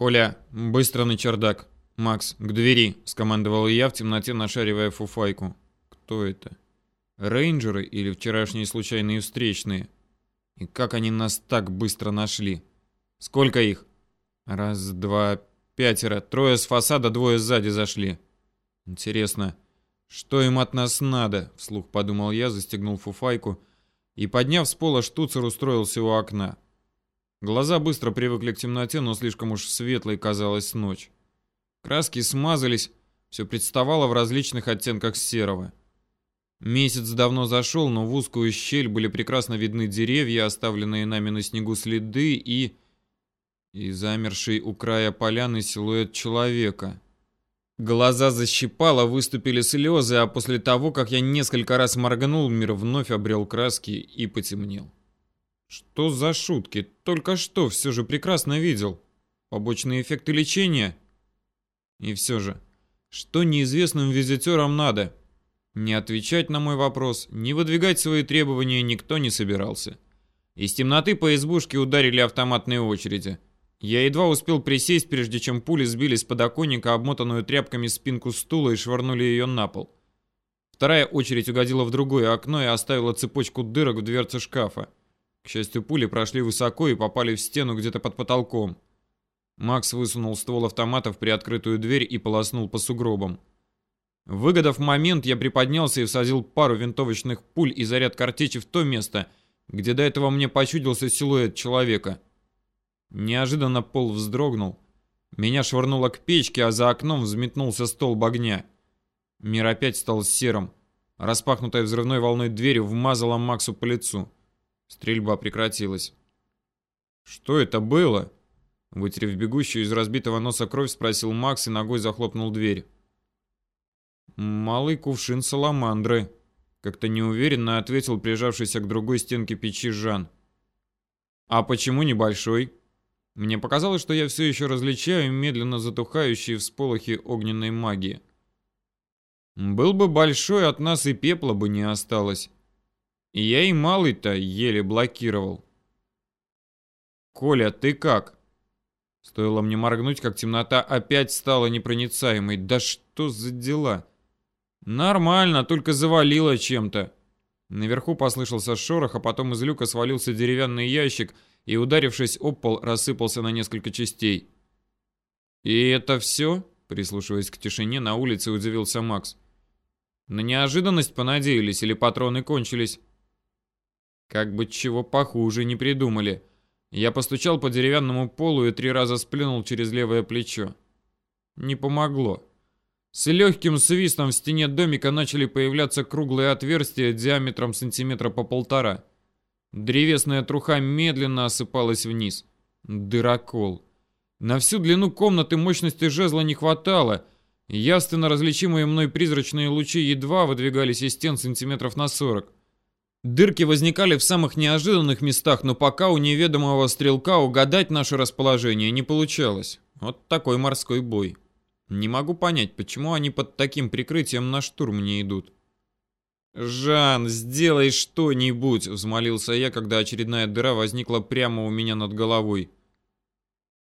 «Коля, быстро на чердак!» «Макс, к двери!» — скомандовал я в темноте, нашаривая фуфайку. «Кто это? Рейнджеры или вчерашние случайные встречные? И как они нас так быстро нашли? Сколько их?» «Раз, два, пятеро. Трое с фасада, двое сзади зашли. Интересно, что им от нас надо?» — вслух подумал я, застегнул фуфайку и, подняв с пола штуцер, устроился у окна. Глаза быстро привыкли к темноте, но слишком уж светлой казалась ночь. Краски смазались, все представало в различных оттенках серого. Месяц давно зашел, но в узкую щель были прекрасно видны деревья, оставленные нами на снегу следы и... и замерший у края поляны силуэт человека. Глаза защипало, выступили слезы, а после того, как я несколько раз моргнул, мир вновь обрел краски и потемнел. Что за шутки? Только что все же прекрасно видел. Побочные эффекты лечения? И все же, что неизвестным визитерам надо? Не отвечать на мой вопрос, не выдвигать свои требования никто не собирался. Из темноты по избушке ударили автоматные очереди. Я едва успел присесть, прежде чем пули сбили с подоконника обмотанную тряпками спинку стула и швырнули ее на пол. Вторая очередь угодила в другое окно и оставила цепочку дырок в дверце шкафа. К счастью, пули прошли высоко и попали в стену где-то под потолком. Макс высунул ствол автомата в приоткрытую дверь и полоснул по сугробам. Выгодав момент, я приподнялся и всадил пару винтовочных пуль и заряд картечи в то место, где до этого мне почудился силуэт человека. Неожиданно пол вздрогнул. Меня швырнуло к печке, а за окном взметнулся столб огня. Мир опять стал серым. Распахнутая взрывной волной дверью вмазала Максу по лицу. Стрельба прекратилась. «Что это было?» Вытерев бегущую из разбитого носа кровь, спросил Макс и ногой захлопнул дверь. «Малый кувшин саламандры», — как-то неуверенно ответил прижавшийся к другой стенке печи Жан. «А почему небольшой?» Мне показалось, что я все еще различаю медленно затухающие всполохи огненной магии. «Был бы большой, от нас и пепла бы не осталось. Я и малый-то еле блокировал». «Коля, ты как?» Стоило мне моргнуть, как темнота опять стала непроницаемой. Да что за дела? Нормально, только завалило чем-то. Наверху послышался шорох, а потом из люка свалился деревянный ящик и, ударившись об пол, рассыпался на несколько частей. «И это все?» Прислушиваясь к тишине, на улице удивился Макс. «На неожиданность понадеялись или патроны кончились?» «Как бы чего похуже не придумали». Я постучал по деревянному полу и три раза сплюнул через левое плечо. Не помогло. С легким свистом в стене домика начали появляться круглые отверстия диаметром сантиметра по полтора. Древесная труха медленно осыпалась вниз. Дырокол. На всю длину комнаты мощности жезла не хватало. Ясно различимые мной призрачные лучи едва выдвигались из стен сантиметров на сорок. Дырки возникали в самых неожиданных местах, но пока у неведомого стрелка угадать наше расположение не получалось. Вот такой морской бой. Не могу понять, почему они под таким прикрытием на штурм не идут. «Жан, сделай что-нибудь!» — взмолился я, когда очередная дыра возникла прямо у меня над головой.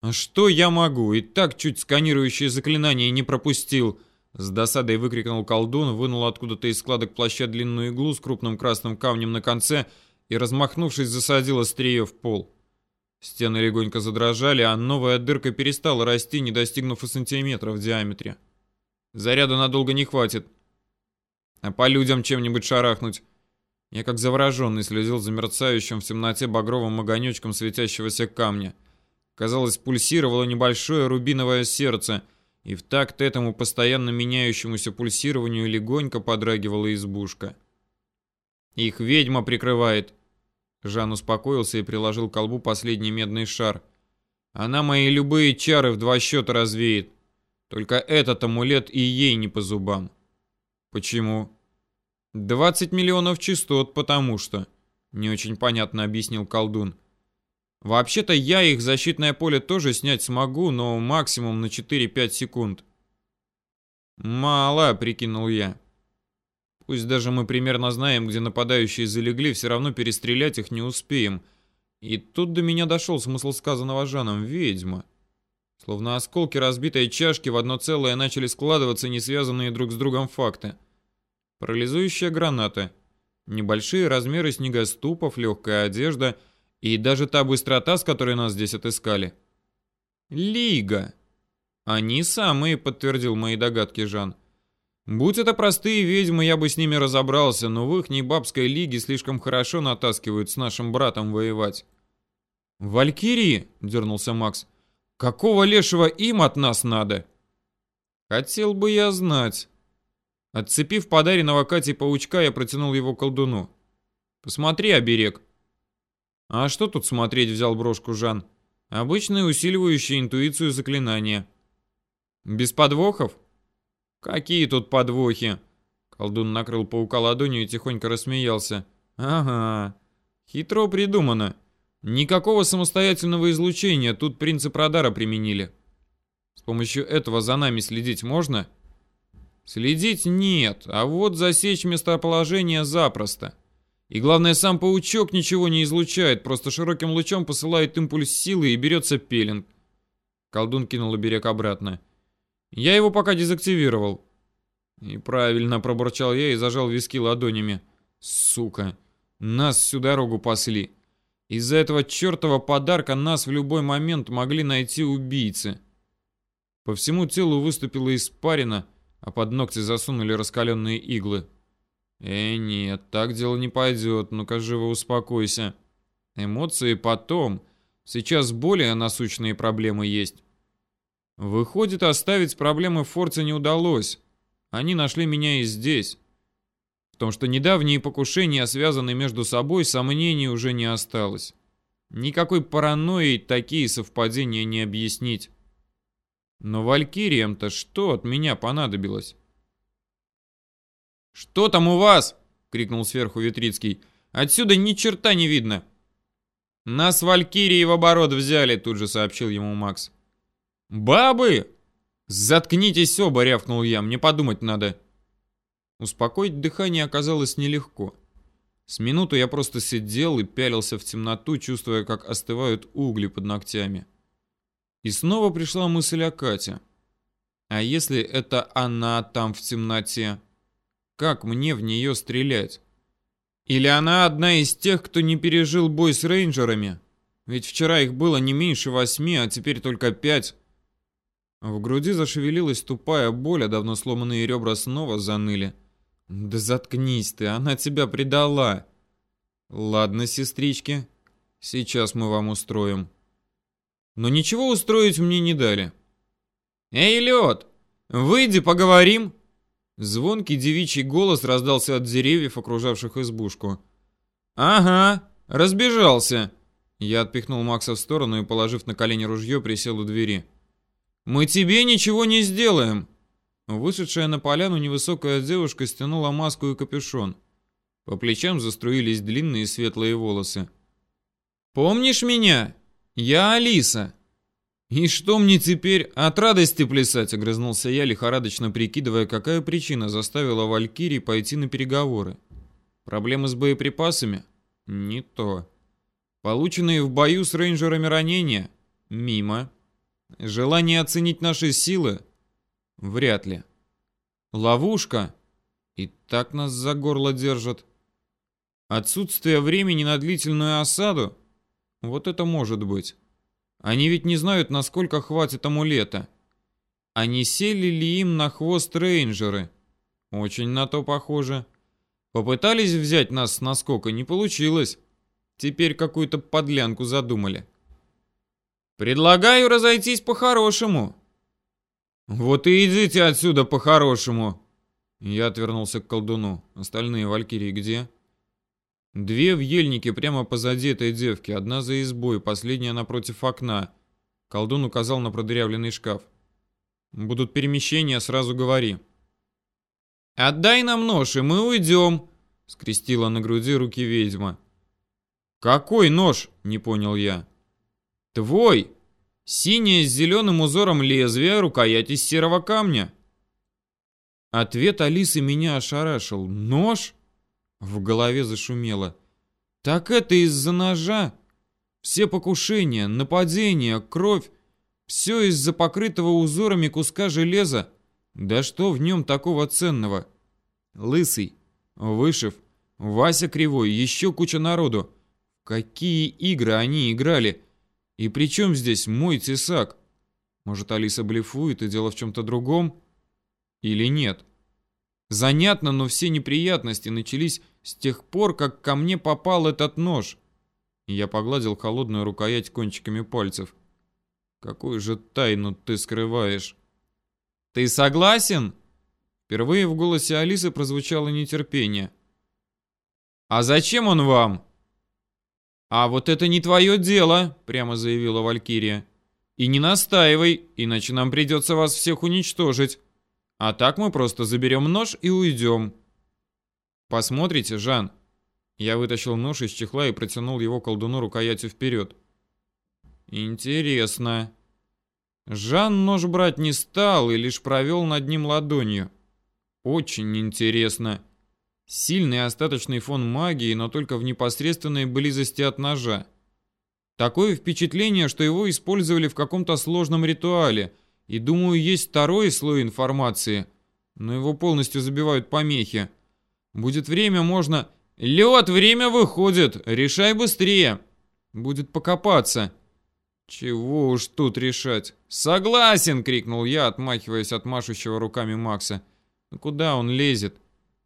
«А что я могу? И так чуть сканирующее заклинание не пропустил!» С досадой выкрикнул колдун, вынул откуда-то из складок плаща длинную иглу с крупным красным камнем на конце и, размахнувшись, засадил острие в пол. Стены легонько задрожали, а новая дырка перестала расти, не достигнув и сантиметра в диаметре. Заряда надолго не хватит. А по людям чем-нибудь шарахнуть. Я как завороженный следил за мерцающим в темноте багровым огонечком светящегося камня. Казалось, пульсировало небольшое рубиновое сердце — и в такт этому постоянно меняющемуся пульсированию легонько подрагивала избушка. «Их ведьма прикрывает!» Жан успокоился и приложил к колбу последний медный шар. «Она мои любые чары в два счета развеет. Только этот амулет и ей не по зубам». «Почему?» «20 миллионов частот, потому что...» Не очень понятно объяснил колдун. Вообще-то я их защитное поле тоже снять смогу, но максимум на 4-5 секунд. Мало, прикинул я. Пусть даже мы примерно знаем, где нападающие залегли, все равно перестрелять их не успеем. И тут до меня дошел смысл сказанного Жаном «ведьма». Словно осколки разбитой чашки в одно целое начали складываться не связанные друг с другом факты. Парализующая граната, небольшие размеры снегоступов, легкая одежда и даже та быстрота, с которой нас здесь отыскали. Лига. Они самые, подтвердил мои догадки Жан. Будь это простые ведьмы, я бы с ними разобрался, но в их небабской лиге слишком хорошо натаскивают с нашим братом воевать. «Валькирии?» — дернулся Макс. «Какого лешего им от нас надо?» «Хотел бы я знать». Отцепив подаренного Кате паучка, я протянул его колдуну. «Посмотри, оберег». «А что тут смотреть?» — взял брошку Жан. «Обычное усиливающее интуицию заклинание». «Без подвохов?» «Какие тут подвохи?» Колдун накрыл паука ладонью и тихонько рассмеялся. «Ага, хитро придумано. Никакого самостоятельного излучения, тут принцип радара применили. С помощью этого за нами следить можно? Следить нет, а вот засечь местоположение запросто. И главное, сам паучок ничего не излучает, просто широким лучом посылает импульс силы и берется пеленг. Колдун кинул оберег обратно. Я его пока дезактивировал. И правильно пробурчал я и зажал виски ладонями. Сука, нас всю дорогу пасли. Из-за этого чертова подарка нас в любой момент могли найти убийцы. По всему телу выступила испарина, а под ногти засунули раскаленные иглы. Э, нет, так дело не пойдет, ну-ка живо успокойся. Эмоции потом. Сейчас более насущные проблемы есть. Выходит, оставить проблемы в форте не удалось. Они нашли меня и здесь. В том, что недавние покушения связаны между собой, сомнений уже не осталось. Никакой паранойей такие совпадения не объяснить. Но валькириям-то что от меня понадобилось? «Что там у вас?» — крикнул сверху Витрицкий. «Отсюда ни черта не видно!» «Нас валькирии в оборот взяли», — тут же сообщил ему Макс. «Бабы!» «Заткнитесь оба!» — рявкнул я. «Мне подумать надо». Успокоить дыхание оказалось нелегко. С минуту я просто сидел и пялился в темноту, чувствуя, как остывают угли под ногтями. И снова пришла мысль о Кате. А если это она там в темноте? Как мне в нее стрелять? Или она одна из тех, кто не пережил бой с рейнджерами? Ведь вчера их было не меньше восьми, а теперь только пять. В груди зашевелилась тупая боль, а давно сломанные ребра снова заныли. Да заткнись ты, она тебя предала. Ладно, сестрички, сейчас мы вам устроим. Но ничего устроить мне не дали. Эй, лед, выйди, поговорим. Звонкий девичий голос раздался от деревьев, окружавших избушку. Ага, разбежался. Я отпихнул Макса в сторону и, положив на колени ружье, присел у двери. «Мы тебе ничего не сделаем!» Вышедшая на поляну невысокая девушка стянула маску и капюшон. По плечам заструились длинные светлые волосы. «Помнишь меня? Я Алиса!» «И что мне теперь от радости плясать?» — огрызнулся я, лихорадочно прикидывая, какая причина заставила Валькирии пойти на переговоры. «Проблемы с боеприпасами? Не то. Полученные в бою с рейнджерами ранения? Мимо. Желание оценить наши силы? Вряд ли. Ловушка? И так нас за горло держат. Отсутствие времени на длительную осаду? Вот это может быть. Они ведь не знают, насколько хватит амулета. А не сели ли им на хвост рейнджеры? Очень на то похоже. Попытались взять нас с наскока, не получилось. Теперь какую-то подлянку задумали. Предлагаю разойтись по-хорошему. Вот и идите отсюда по-хорошему. Я отвернулся к колдуну. Остальные валькирии где? Две в ельнике прямо позади этой девки, одна за избой, последняя напротив окна. Колдун указал на продырявленный шкаф. Будут перемещения, сразу говори. Отдай нам нож, и мы уйдем, скрестила на груди руки ведьма. Какой нож? Не понял я. Твой! Синее с зеленым узором лезвие, рукоять из серого камня. Ответ Алисы меня ошарашил. Нож? В голове зашумело. Так это из-за ножа? Все покушения, нападения, кровь. Все из-за покрытого узорами куска железа. Да что в нем такого ценного? Лысый, Вышив, Вася Кривой, еще куча народу. Какие игры они играли? И при чем здесь мой тесак? Может, Алиса блефует и дело в чем-то другом? Или нет? Занятно, но все неприятности начались с тех пор, как ко мне попал этот нож. Я погладил холодную рукоять кончиками пальцев. Какую же тайну ты скрываешь? Ты согласен? Впервые в голосе Алисы прозвучало нетерпение. А зачем он вам? А вот это не твое дело, прямо заявила Валькирия. И не настаивай, иначе нам придется вас всех уничтожить. А так мы просто заберем нож и уйдем. Посмотрите, Жан, я вытащил нож из чехла и протянул его колдуну рукоятью вперед. Интересно. Жан нож брать не стал и лишь провел над ним ладонью. Очень интересно. Сильный остаточный фон магии, но только в непосредственной близости от ножа. Такое впечатление, что его использовали в каком-то сложном ритуале, и думаю, есть второй слой информации, но его полностью забивают помехи. Будет время, можно «Лед, время выходит! Решай быстрее!» «Будет покопаться!» «Чего уж тут решать?» «Согласен!» — крикнул я, отмахиваясь от машущего руками Макса. «Ну куда он лезет?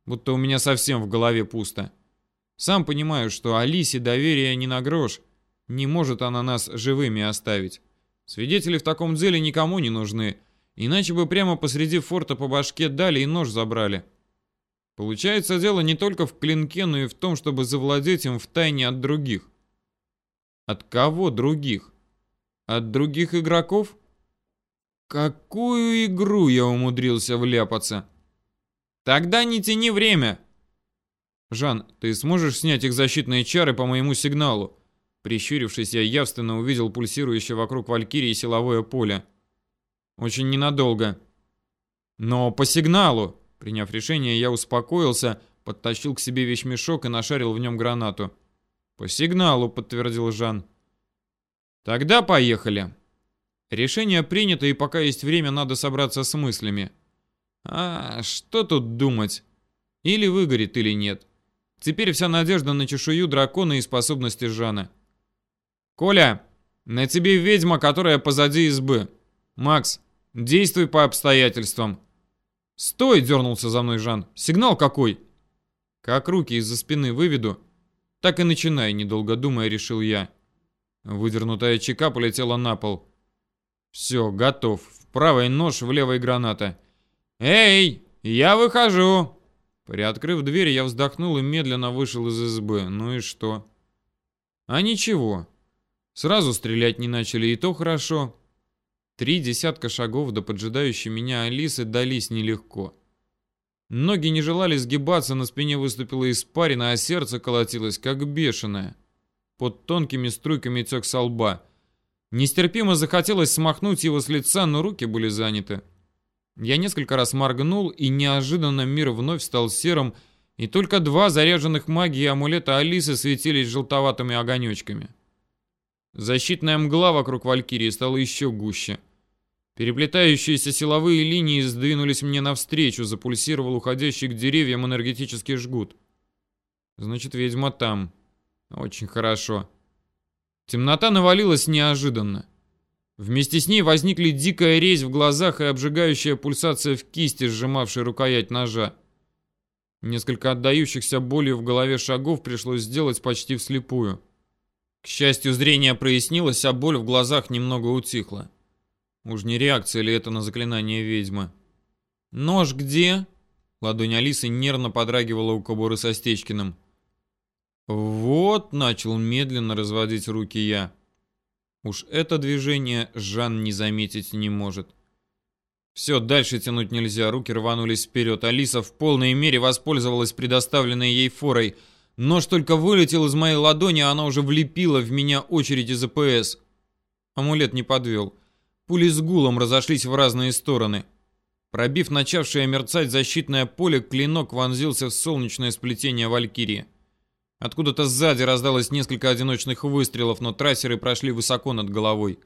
Будто у меня совсем в голове пусто. Сам понимаю, что Алисе доверия не на грош. Не может она нас живыми оставить. Свидетели в таком деле никому не нужны, иначе бы прямо посреди форта по башке дали и нож забрали. Получается, дело не только в клинке, но и в том, чтобы завладеть им в тайне от других. От кого других? От других игроков? Какую игру я умудрился вляпаться? Тогда не тяни время. Жан, ты сможешь снять их защитные чары по моему сигналу? Прищурившись, я явственно увидел пульсирующее вокруг Валькирии силовое поле. Очень ненадолго. Но по сигналу. Приняв решение, я успокоился, подтащил к себе вещмешок и нашарил в нем гранату. «По сигналу», — подтвердил Жан. «Тогда поехали». Решение принято, и пока есть время, надо собраться с мыслями. А что тут думать? Или выгорит, или нет. Теперь вся надежда на чешую дракона и способности Жана. «Коля, на тебе ведьма, которая позади избы. Макс, действуй по обстоятельствам. «Стой!» — дернулся за мной Жан. «Сигнал какой?» «Как руки из-за спины выведу?» «Так и начинай», — недолго думая, решил я. Выдернутая чека полетела на пол. «Все, готов. В правой нож, в левой граната». «Эй, я выхожу!» Приоткрыв дверь, я вздохнул и медленно вышел из избы. Ну и что? А ничего. Сразу стрелять не начали, и то хорошо. Три десятка шагов до поджидающей меня Алисы дались нелегко. Ноги не желали сгибаться, на спине выступила испарина, а сердце колотилось, как бешеное. Под тонкими струйками тек со лба. Нестерпимо захотелось смахнуть его с лица, но руки были заняты. Я несколько раз моргнул, и неожиданно мир вновь стал серым, и только два заряженных магией амулета Алисы светились желтоватыми огонечками. Защитная мгла вокруг Валькирии стала еще гуще. Переплетающиеся силовые линии сдвинулись мне навстречу, запульсировал уходящий к деревьям энергетический жгут. Значит, ведьма там. Очень хорошо. Темнота навалилась неожиданно. Вместе с ней возникли дикая резь в глазах и обжигающая пульсация в кисти, сжимавшей рукоять ножа. Несколько отдающихся болью в голове шагов пришлось сделать почти вслепую. К счастью, зрение прояснилось, а боль в глазах немного утихла. Уж не реакция ли это на заклинание ведьмы? «Нож где?» Ладонь Алисы нервно подрагивала у кобуры со Стечкиным. «Вот», — начал медленно разводить руки я. Уж это движение Жан не заметить не может. Все, дальше тянуть нельзя, руки рванулись вперед. Алиса в полной мере воспользовалась предоставленной ей форой. Нож только вылетел из моей ладони, а она уже влепила в меня очередь из АПС. Амулет не подвел. Пули с гулом разошлись в разные стороны. Пробив начавшее мерцать защитное поле, клинок вонзился в солнечное сплетение Валькирии. Откуда-то сзади раздалось несколько одиночных выстрелов, но трассеры прошли высоко над головой.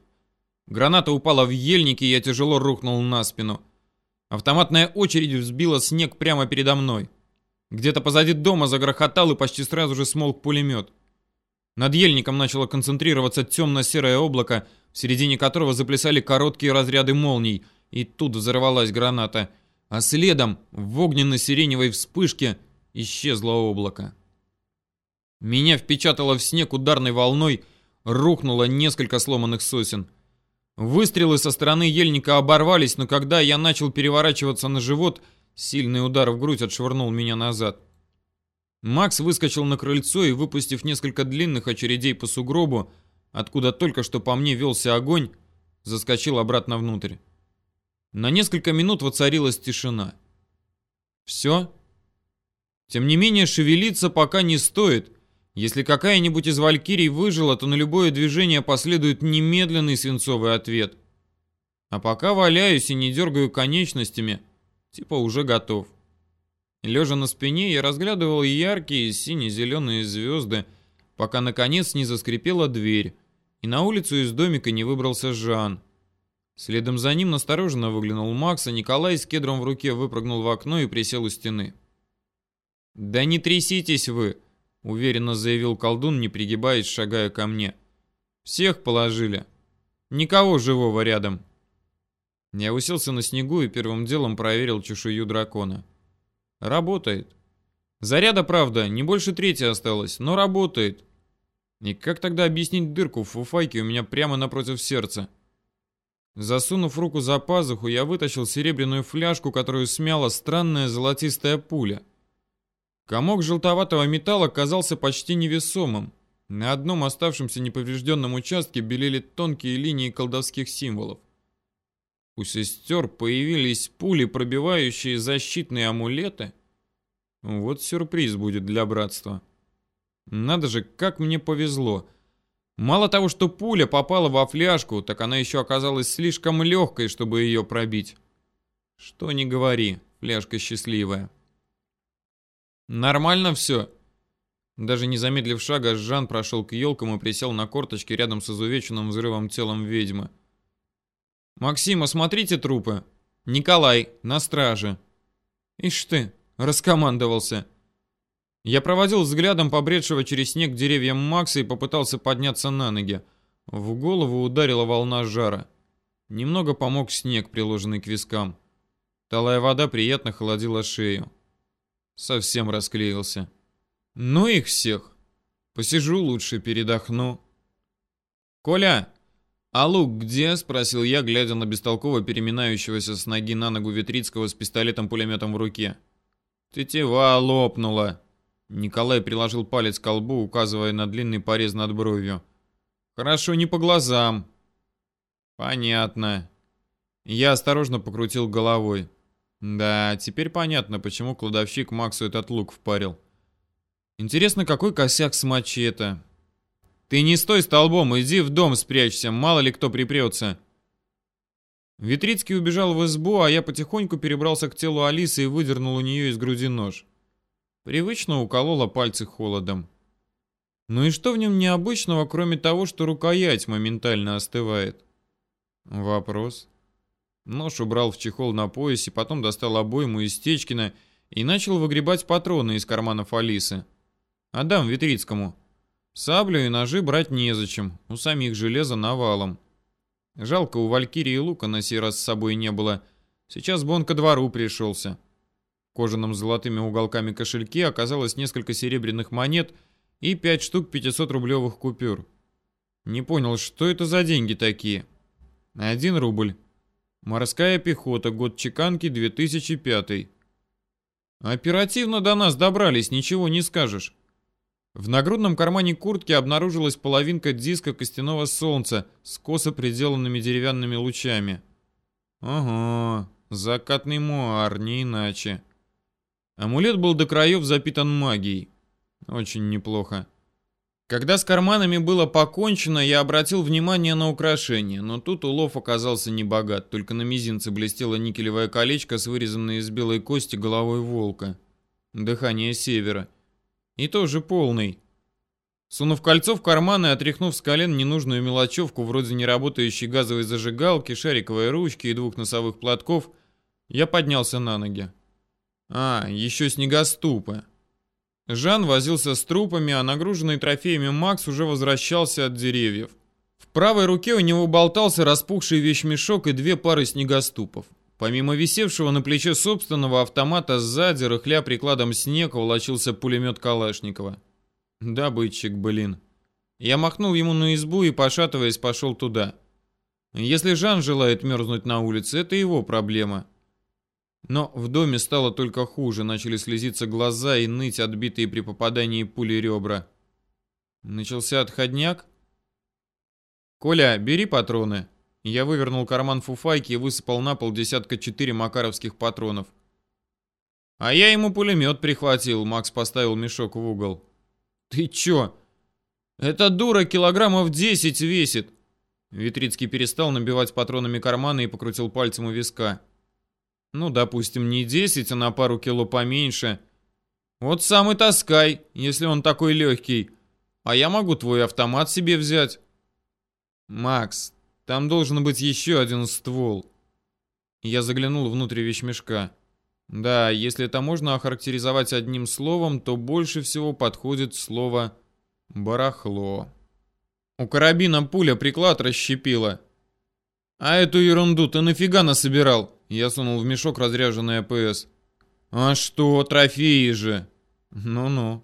Граната упала в ельник, и я тяжело рухнул на спину. Автоматная очередь взбила снег прямо передо мной. Где-то позади дома загрохотал и почти сразу же смолк пулемет. Над ельником начало концентрироваться темно-серое облако, в середине которого заплясали короткие разряды молний, и тут взорвалась граната, а следом в огненно-сиреневой вспышке исчезло облако. Меня впечатало в снег ударной волной, рухнуло несколько сломанных сосен. Выстрелы со стороны ельника оборвались, но когда я начал переворачиваться на живот, сильный удар в грудь отшвырнул меня назад. Макс выскочил на крыльцо и, выпустив несколько длинных очередей по сугробу, откуда только что по мне велся огонь, заскочил обратно внутрь. На несколько минут воцарилась тишина. Все? Тем не менее, шевелиться пока не стоит. Если какая-нибудь из валькирий выжила, то на любое движение последует немедленный свинцовый ответ. А пока валяюсь и не дергаю конечностями, типа уже готов. Лежа на спине, я разглядывал яркие сине-зеленые звезды, пока наконец не заскрипела дверь, и на улицу из домика не выбрался Жан. Следом за ним настороженно выглянул Макс, а Николай с кедром в руке выпрыгнул в окно и присел у стены. «Да не тряситесь вы!» уверенно заявил колдун, не пригибаясь, шагая ко мне. Всех положили. Никого живого рядом. Я уселся на снегу и первым делом проверил чешую дракона. Работает. Заряда, правда, не больше трети осталось, но работает. И как тогда объяснить дырку в фуфайке у меня прямо напротив сердца? Засунув руку за пазуху, я вытащил серебряную фляжку, которую смяла странная золотистая пуля. Комок желтоватого металла казался почти невесомым. На одном оставшемся неповрежденном участке белели тонкие линии колдовских символов. У сестер появились пули, пробивающие защитные амулеты. Вот сюрприз будет для братства. Надо же, как мне повезло. Мало того, что пуля попала во фляжку, так она еще оказалась слишком легкой, чтобы ее пробить. Что не говори, фляжка счастливая. Нормально все. Даже не замедлив шага, Жан прошел к елкам и присел на корточки рядом с изувеченным взрывом телом ведьмы. «Максим, осмотрите трупы. Николай, на страже». «Ишь ты, раскомандовался». Я проводил взглядом побредшего через снег деревьям Макса и попытался подняться на ноги. В голову ударила волна жара. Немного помог снег, приложенный к вискам. Талая вода приятно холодила шею. Совсем расклеился. Ну их всех. Посижу лучше, передохну. Коля, а лук где? Спросил я, глядя на бестолково переминающегося с ноги на ногу Витрицкого с пистолетом-пулеметом в руке. Тетива лопнула. Николай приложил палец к колбу, указывая на длинный порез над бровью. Хорошо, не по глазам. Понятно. Я осторожно покрутил головой. Да, теперь понятно, почему кладовщик Максу этот лук впарил. Интересно, какой косяк с мачете? Ты не стой столбом, иди в дом спрячься, мало ли кто припрется. Витрицкий убежал в избу, а я потихоньку перебрался к телу Алисы и выдернул у нее из груди нож. Привычно уколола пальцы холодом. Ну и что в нем необычного, кроме того, что рукоять моментально остывает? Вопрос. Нож убрал в чехол на поясе, потом достал обойму из Стечкина и начал выгребать патроны из карманов Алисы. «Отдам Витрицкому. Саблю и ножи брать незачем, у самих железа навалом. Жалко, у Валькирии лука на сей раз с собой не было. Сейчас бы он ко двору пришелся». В кожаном с золотыми уголками кошельке оказалось несколько серебряных монет и пять штук 500-рублевых купюр. Не понял, что это за деньги такие? Один рубль. Морская пехота, год чеканки 2005. Оперативно до нас добрались, ничего не скажешь. В нагрудном кармане куртки обнаружилась половинка диска костяного солнца с косо приделанными деревянными лучами. Ага, закатный муар, не иначе. Амулет был до краев запитан магией. Очень неплохо. Когда с карманами было покончено, я обратил внимание на украшения, но тут улов оказался не богат, только на мизинце блестело никелевое колечко с вырезанной из белой кости головой волка. Дыхание севера. И тоже полный. Сунув кольцо в карман и отряхнув с колен ненужную мелочевку вроде неработающей газовой зажигалки, шариковой ручки и двух носовых платков, я поднялся на ноги. А, еще снегоступы. Жан возился с трупами, а нагруженный трофеями Макс уже возвращался от деревьев. В правой руке у него болтался распухший вещмешок и две пары снегоступов. Помимо висевшего на плече собственного автомата сзади, рыхля прикладом снега, волочился пулемет Калашникова. Добытчик, блин. Я махнул ему на избу и, пошатываясь, пошел туда. Если Жан желает мерзнуть на улице, это его проблема. Но в доме стало только хуже, начали слезиться глаза и ныть отбитые при попадании пули ребра. Начался отходняк? «Коля, бери патроны». Я вывернул карман фуфайки и высыпал на пол десятка четыре макаровских патронов. «А я ему пулемет прихватил», — Макс поставил мешок в угол. «Ты чё? Эта дура килограммов 10 весит!» Витрицкий перестал набивать патронами карманы и покрутил пальцем у виска. «Ну, допустим, не 10, а на пару кило поменьше. Вот сам и таскай, если он такой легкий. А я могу твой автомат себе взять». «Макс, там должен быть еще один ствол». Я заглянул внутрь вещмешка. Да, если это можно охарактеризовать одним словом, то больше всего подходит слово «барахло». У карабина пуля приклад расщепила. «А эту ерунду ты нафига насобирал?» Я сунул в мешок разряженный АПС. «А что, трофеи же?» «Ну-ну.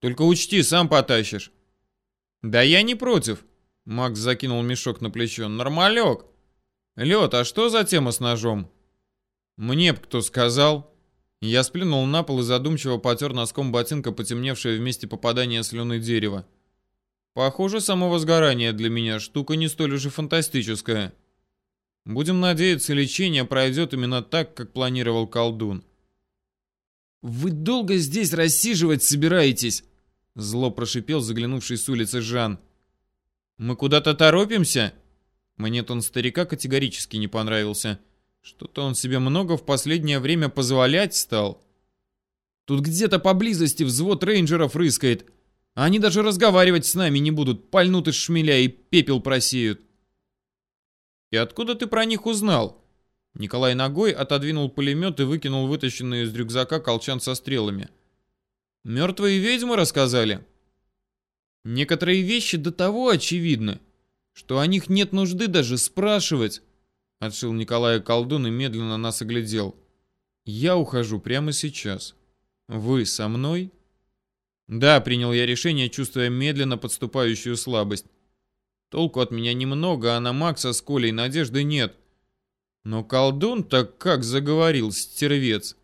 Только учти, сам потащишь». «Да я не против», — Макс закинул мешок на плечо. «Нормалек. Лед, а что за тема с ножом?» Мне б кто сказал. Я сплюнул на пол и задумчиво потер носком ботинка потемневшее вместе попадания слюны дерева. Похоже, само возгорание для меня штука не столь уж и фантастическая. Будем надеяться, лечение пройдет именно так, как планировал колдун. «Вы долго здесь рассиживать собираетесь?» Зло прошипел заглянувший с улицы Жан. «Мы куда-то торопимся?» Мне тон старика категорически не понравился. Что-то он себе много в последнее время позволять стал. Тут где-то поблизости взвод рейнджеров рыскает. Они даже разговаривать с нами не будут, пальнут из шмеля и пепел просеют. И откуда ты про них узнал? Николай ногой отодвинул пулемет и выкинул вытащенный из рюкзака колчан со стрелами. Мертвые ведьмы рассказали. Некоторые вещи до того очевидны, что о них нет нужды даже спрашивать. Отшил Николая колдун и медленно нас оглядел. Я ухожу прямо сейчас. Вы со мной? Да, принял я решение, чувствуя медленно подступающую слабость. Толку от меня немного, а на Макса с Колей надежды нет. Но колдун так как заговорил, стервец.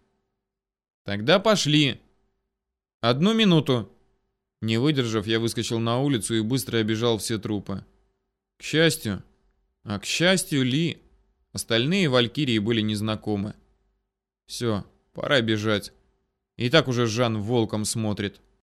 Тогда пошли. Одну минуту. Не выдержав, я выскочил на улицу и быстро обежал все трупы. К счастью, а к счастью ли... Остальные валькирии были незнакомы. Все, пора бежать. И так уже Жан волком смотрит.